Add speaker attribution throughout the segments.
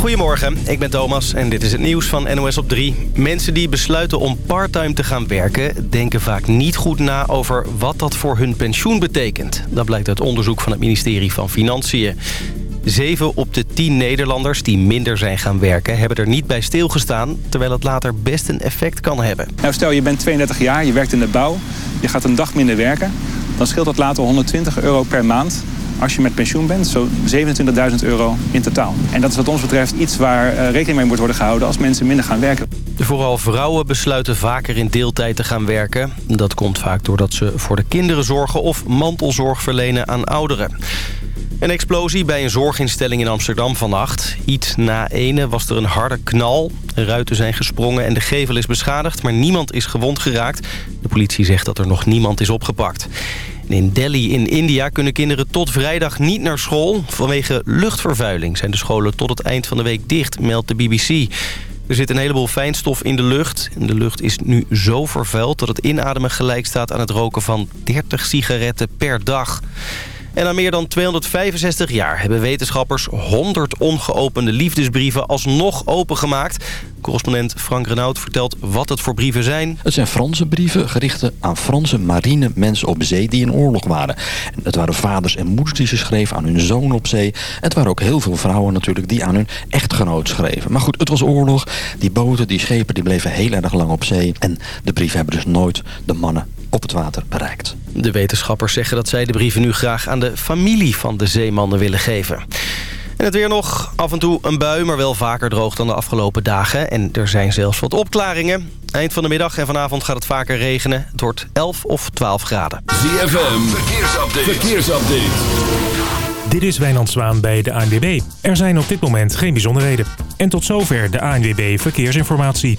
Speaker 1: Goedemorgen, ik ben Thomas en dit is het nieuws van NOS op 3. Mensen die besluiten om parttime te gaan werken... denken vaak niet goed na over wat dat voor hun pensioen betekent. Dat blijkt uit onderzoek van het ministerie van Financiën. Zeven op de tien Nederlanders die minder zijn gaan werken... hebben er niet bij stilgestaan, terwijl het later best een effect kan hebben.
Speaker 2: Nou, stel je bent 32 jaar, je werkt in de bouw, je gaat een dag minder werken... dan scheelt dat later 120 euro per maand als je met pensioen bent, zo 27.000 euro in totaal. En dat is wat ons betreft iets waar uh, rekening mee moet worden gehouden als mensen minder gaan werken.
Speaker 1: Vooral vrouwen besluiten vaker in deeltijd te gaan werken. Dat komt vaak doordat ze voor de kinderen zorgen of mantelzorg verlenen aan ouderen. Een explosie bij een zorginstelling in Amsterdam vannacht. Iets na ene was er een harde knal. Ruiten zijn gesprongen en de gevel is beschadigd, maar niemand is gewond geraakt. De politie zegt dat er nog niemand is opgepakt. In Delhi in India kunnen kinderen tot vrijdag niet naar school. Vanwege luchtvervuiling zijn de scholen tot het eind van de week dicht, meldt de BBC. Er zit een heleboel fijnstof in de lucht. De lucht is nu zo vervuild dat het inademen gelijk staat aan het roken van 30 sigaretten per dag. En na meer dan 265 jaar hebben wetenschappers 100 ongeopende liefdesbrieven alsnog opengemaakt. Correspondent Frank Renaud vertelt wat het voor brieven zijn.
Speaker 3: Het zijn Franse brieven gericht aan Franse marine mensen op zee die in oorlog waren. het waren vaders en moeders die ze schreven aan hun zoon op zee. Het waren ook heel veel vrouwen natuurlijk die aan hun echtgenoot schreven. Maar goed, het was oorlog. Die boten, die schepen, die bleven heel erg lang op zee. En de brieven hebben dus nooit de mannen op het water bereikt.
Speaker 1: De wetenschappers zeggen dat zij de brieven nu graag aan de familie van de zeemannen willen geven. En het weer nog. Af en toe een bui, maar wel vaker droog dan de afgelopen dagen. En er zijn zelfs wat opklaringen. Eind van de middag en vanavond gaat het vaker regenen. Het wordt 11 of 12 graden.
Speaker 4: ZFM, verkeersupdate. verkeersupdate.
Speaker 5: Dit is Wijnand Zwaan bij de ANWB. Er zijn op dit moment geen bijzonderheden. En tot zover de ANWB Verkeersinformatie.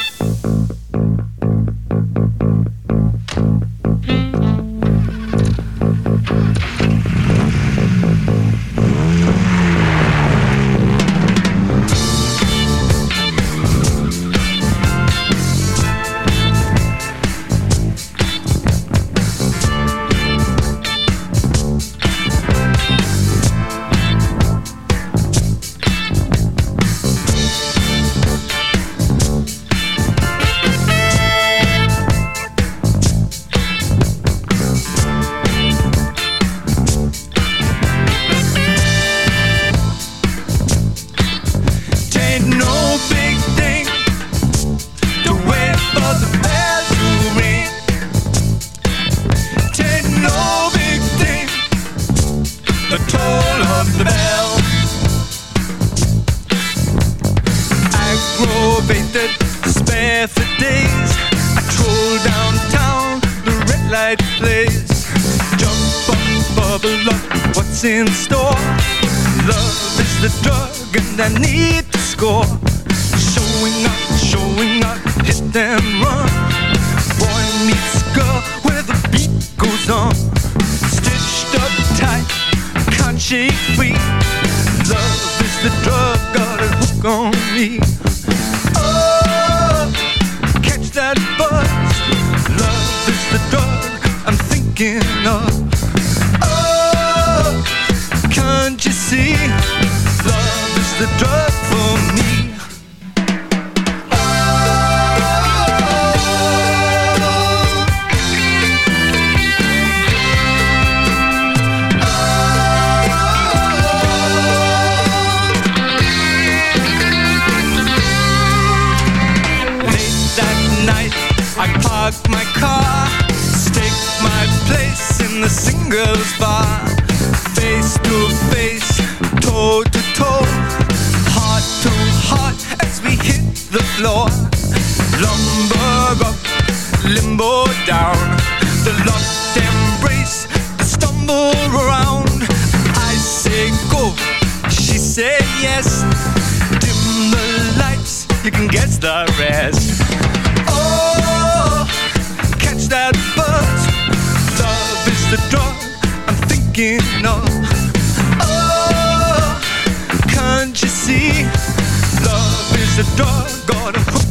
Speaker 6: Limburg up, limbo down.
Speaker 7: The lost embrace, the stumble around. I say go, she say yes. Dim the lights,
Speaker 6: you can guess the rest. Oh, catch that buzz Love is the drug I'm thinking of. Oh, can't you see? Love is a drug, gonna hook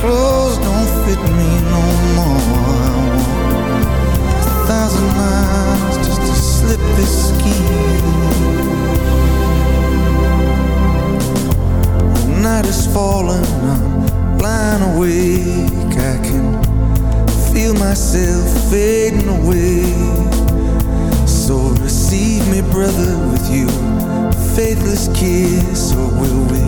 Speaker 7: Clothes don't fit me no more. A thousand miles just to slip this skin. The night is falling, I'm lying awake. I can feel myself fading away. So receive me, brother, with you. Faithless kiss, or will we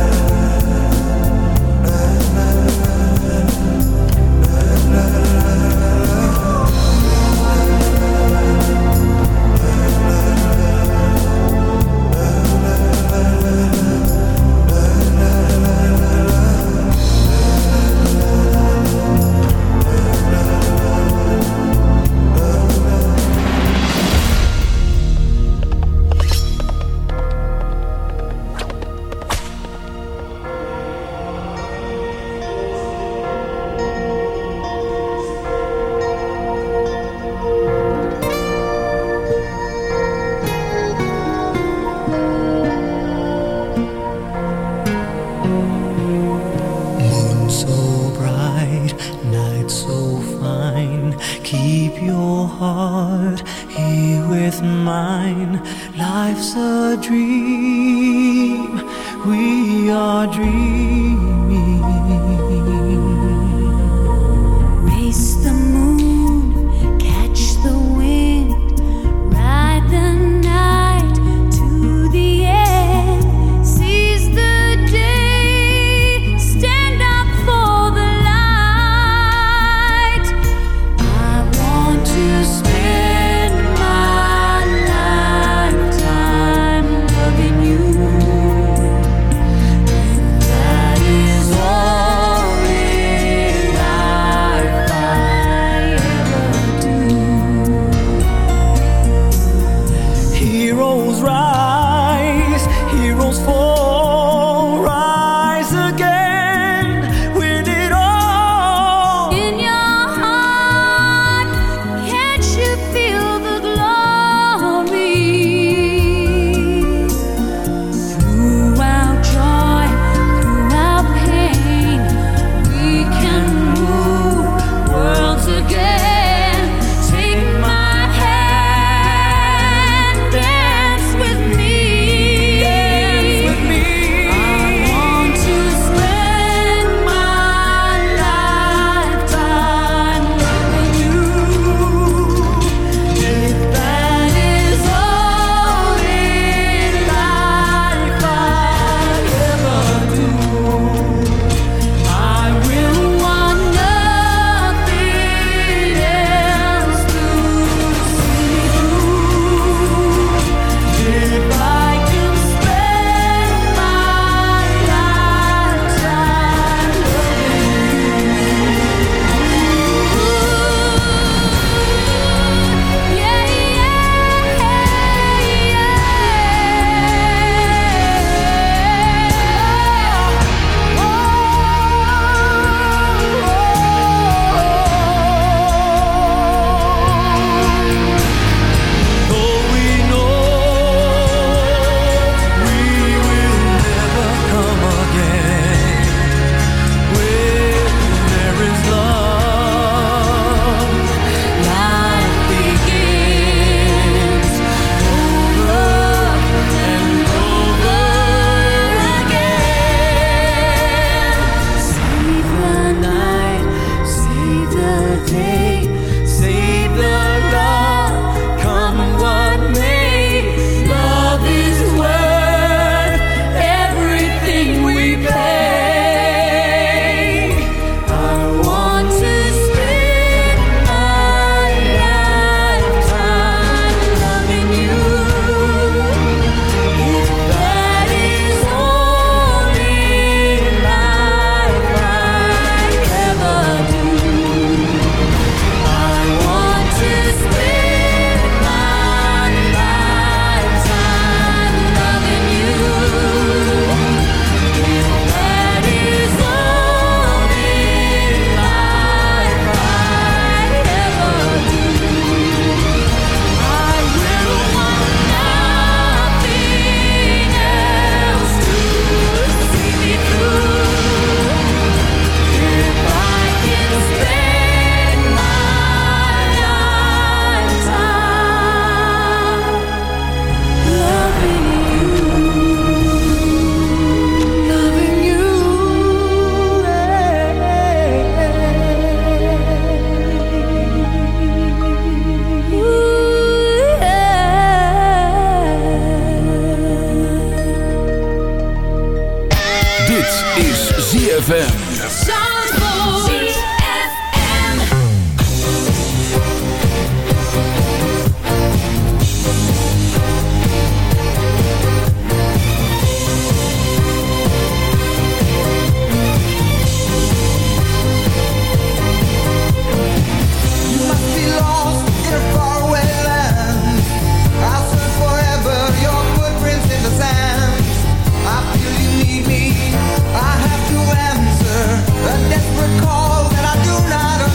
Speaker 6: ZFM.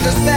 Speaker 8: understand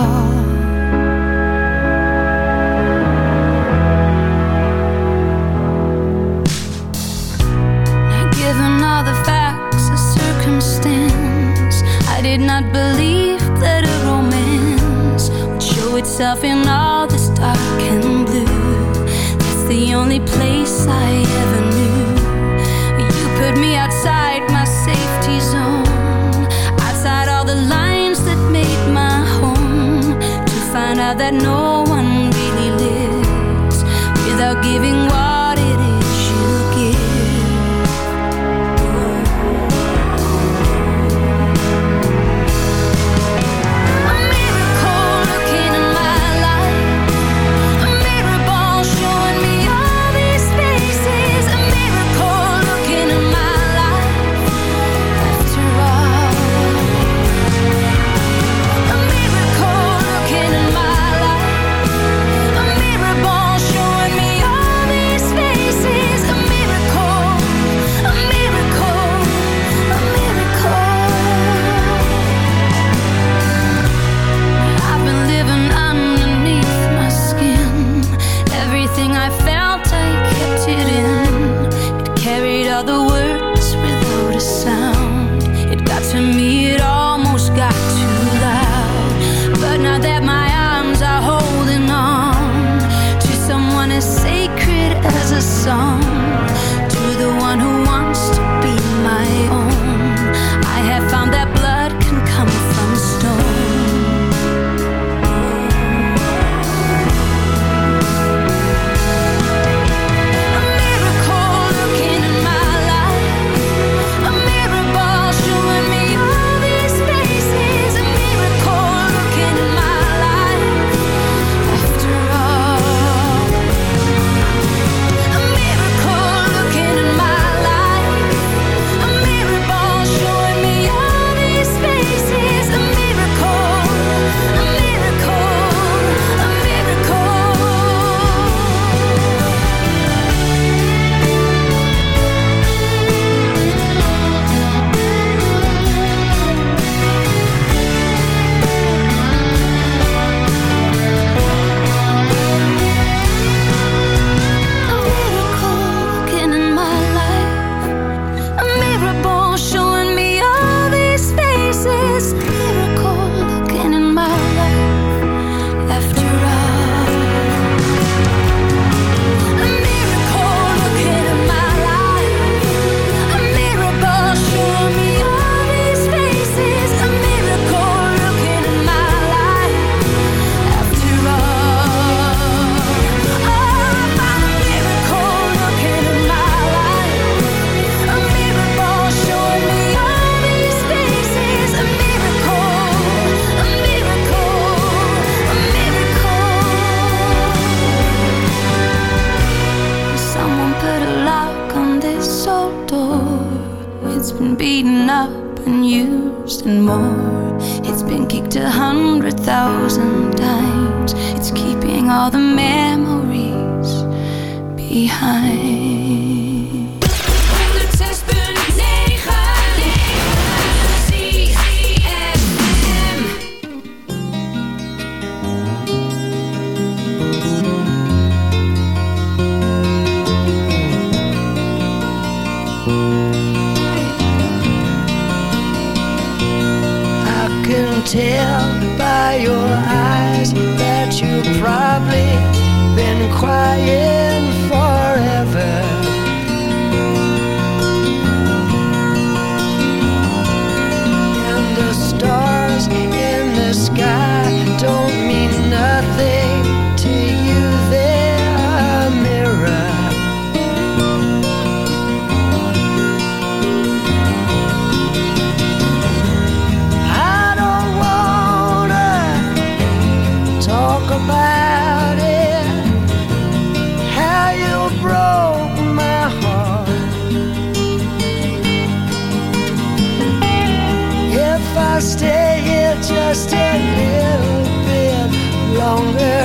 Speaker 9: just a little bit longer.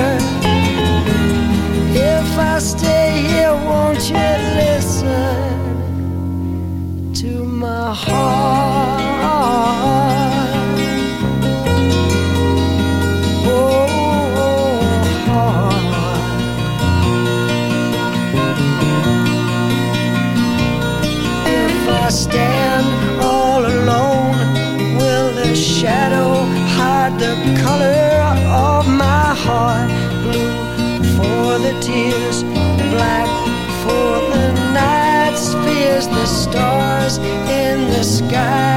Speaker 9: Stars in the
Speaker 10: sky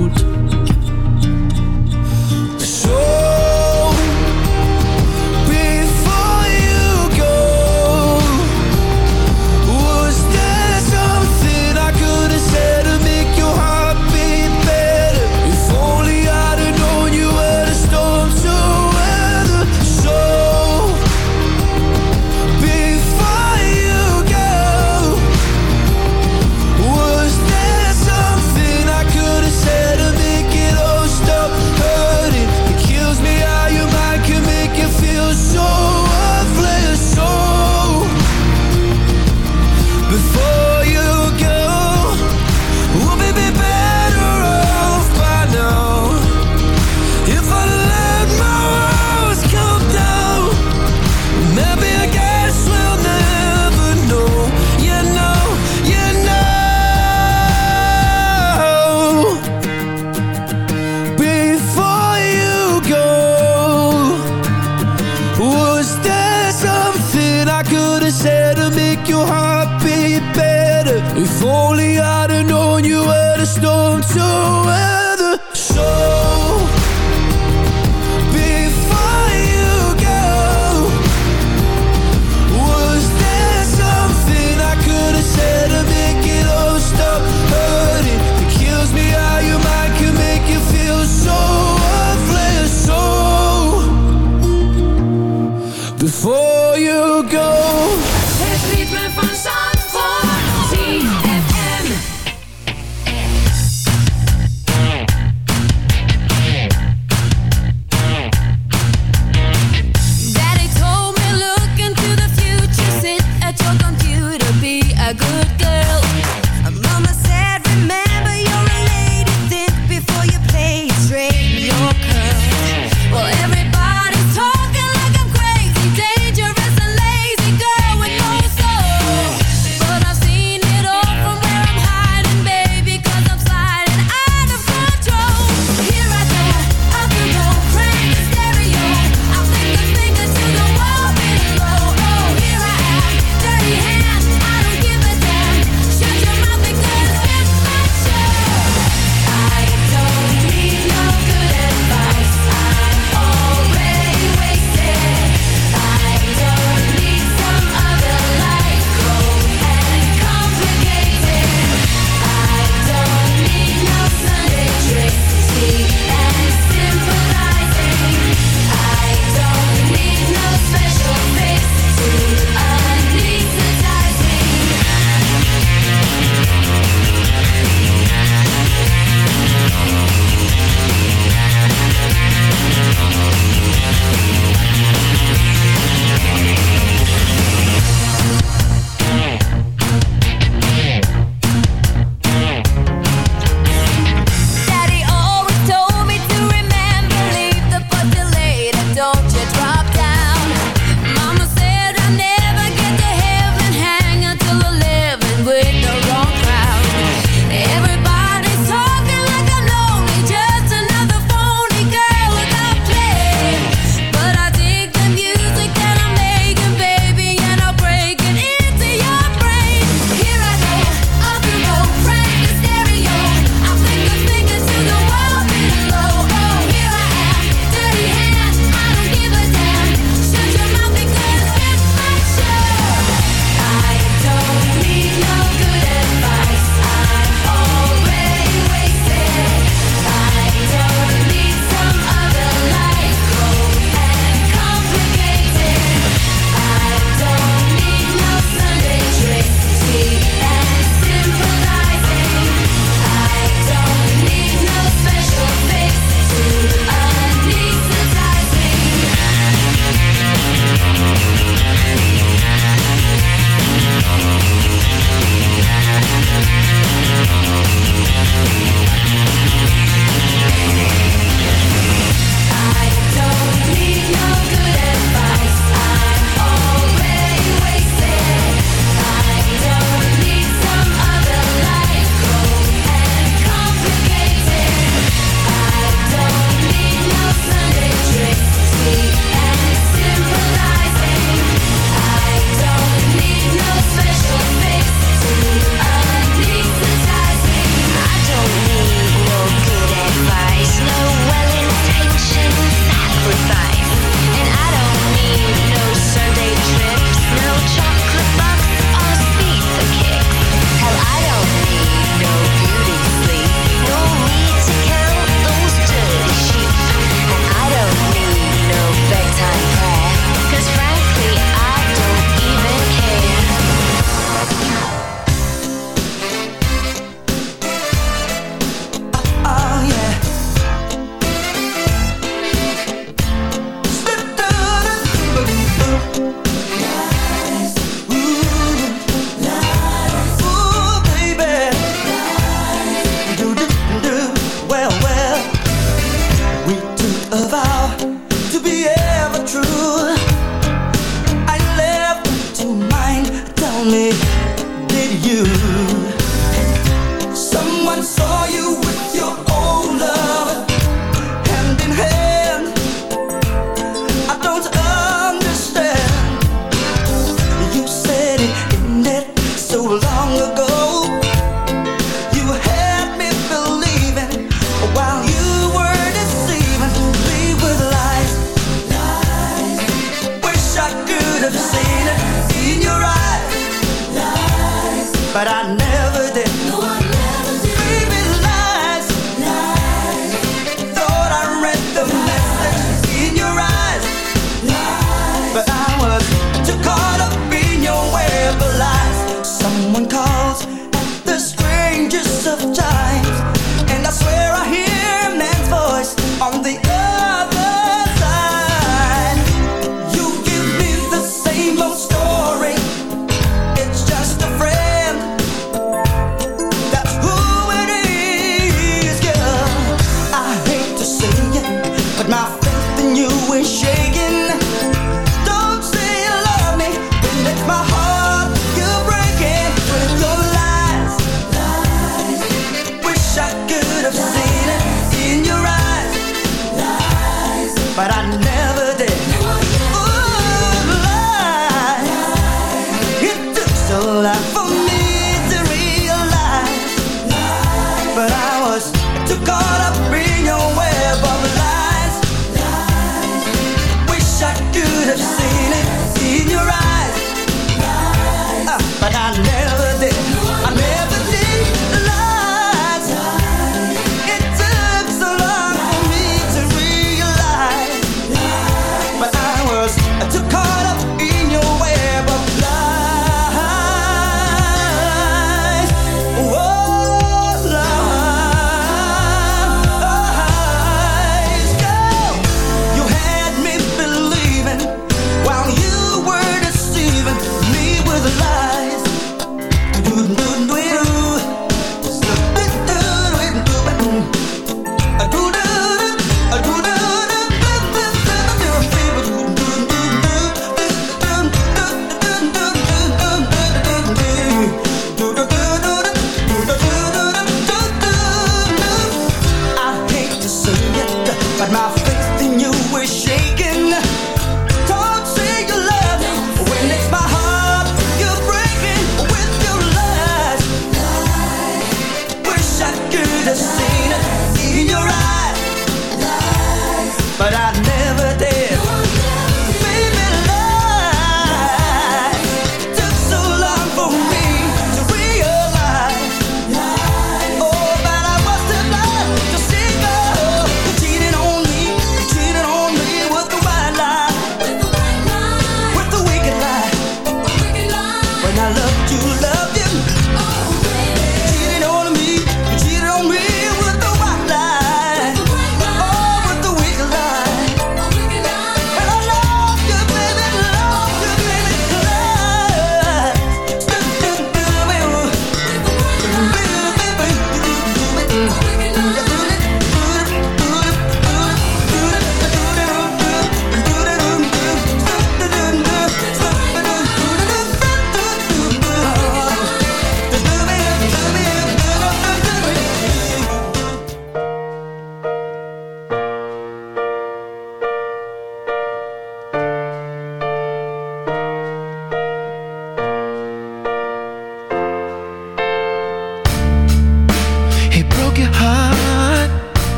Speaker 11: good.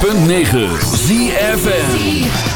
Speaker 11: 106.9 ZFN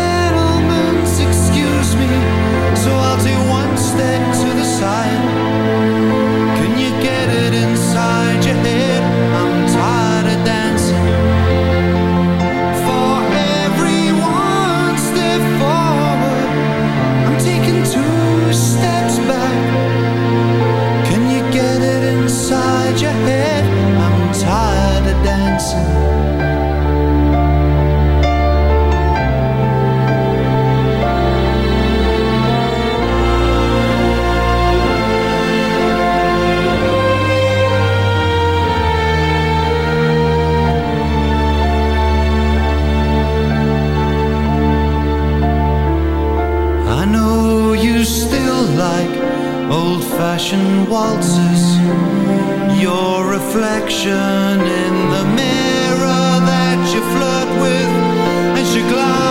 Speaker 11: old fashioned waltzes. Your reflection in the mirror that you flirt with And you glide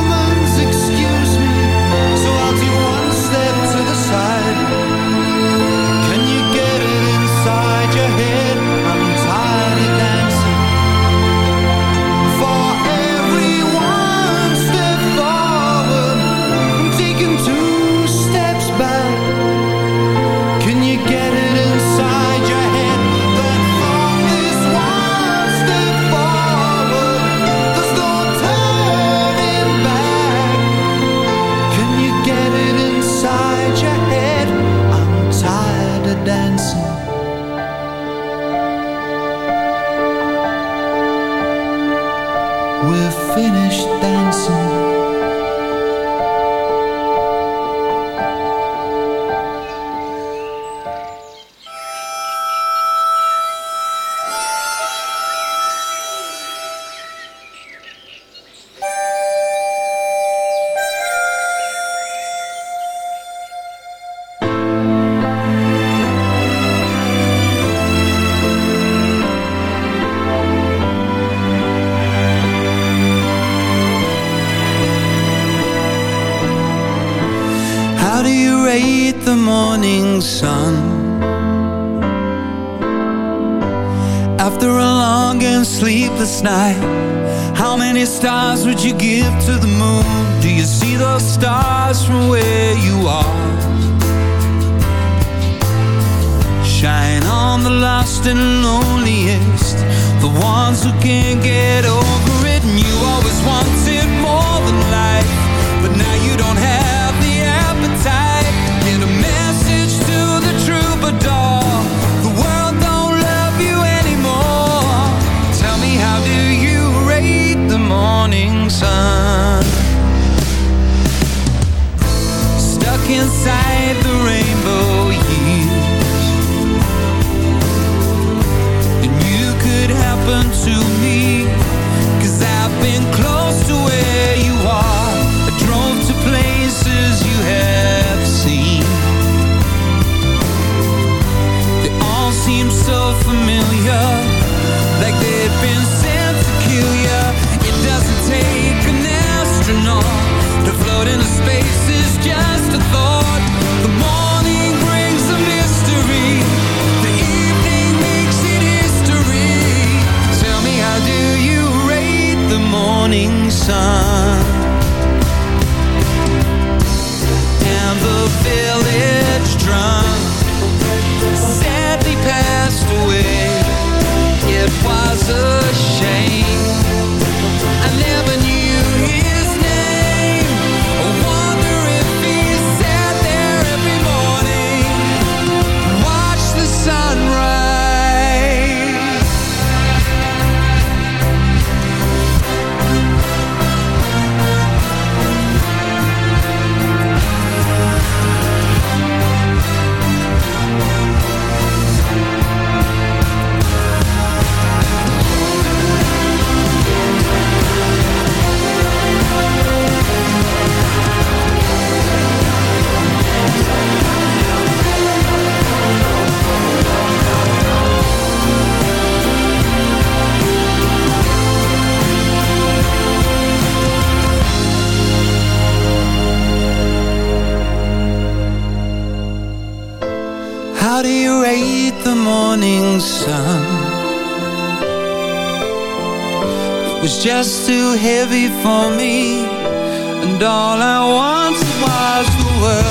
Speaker 11: get over
Speaker 7: sun. And the village drum just too heavy for me. And all I want was the world.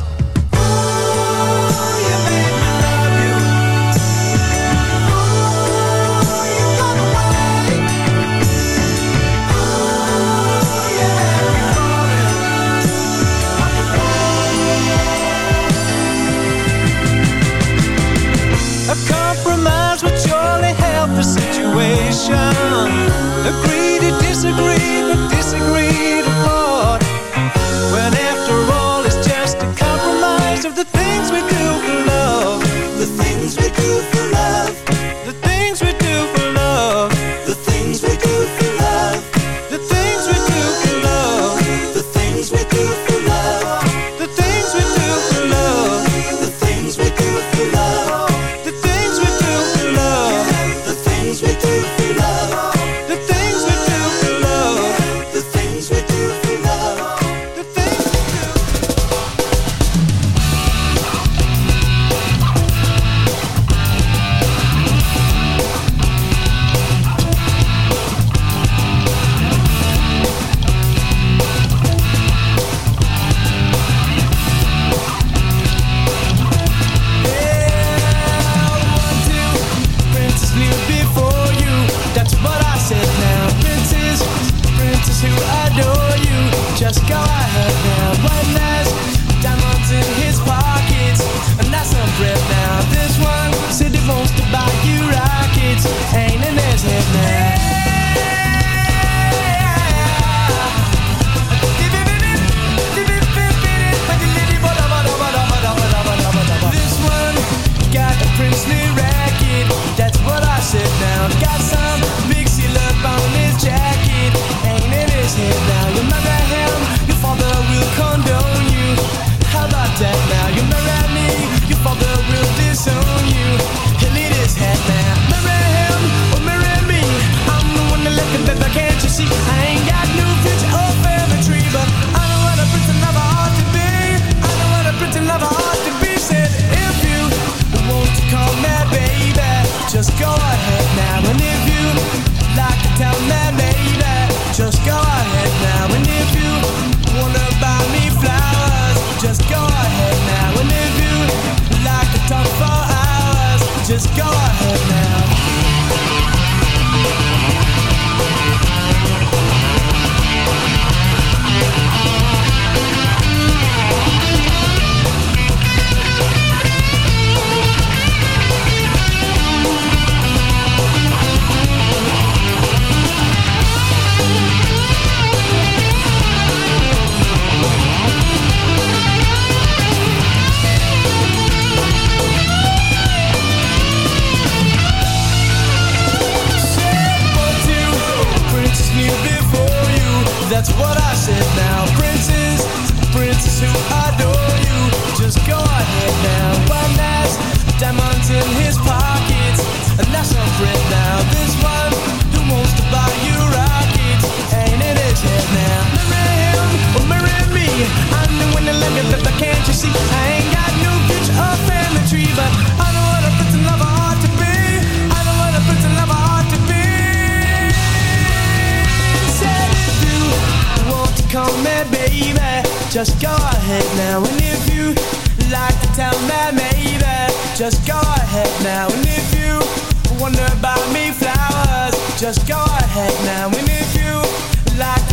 Speaker 7: disagree.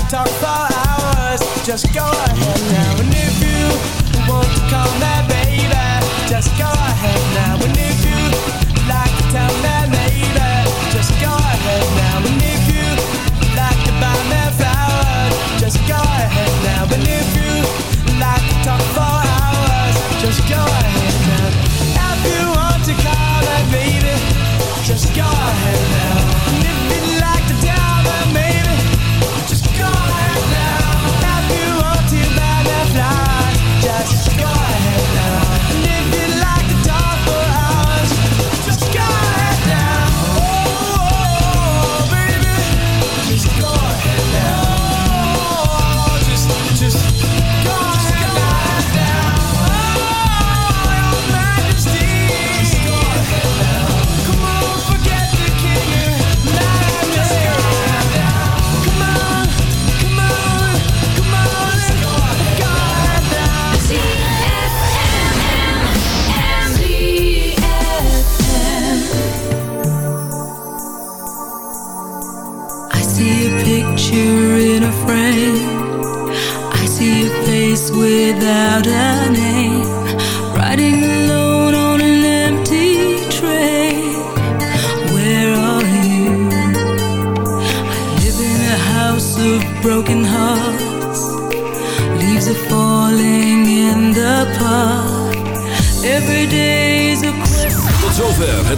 Speaker 7: talk for hours. Just go ahead now, and if you want to call me baby, just go ahead now, and if you like to tell me later, just go ahead now, and if you like to buy me flowers, just go ahead now, and if you like to talk for hours, just go ahead now. If you want to call me baby, just go ahead.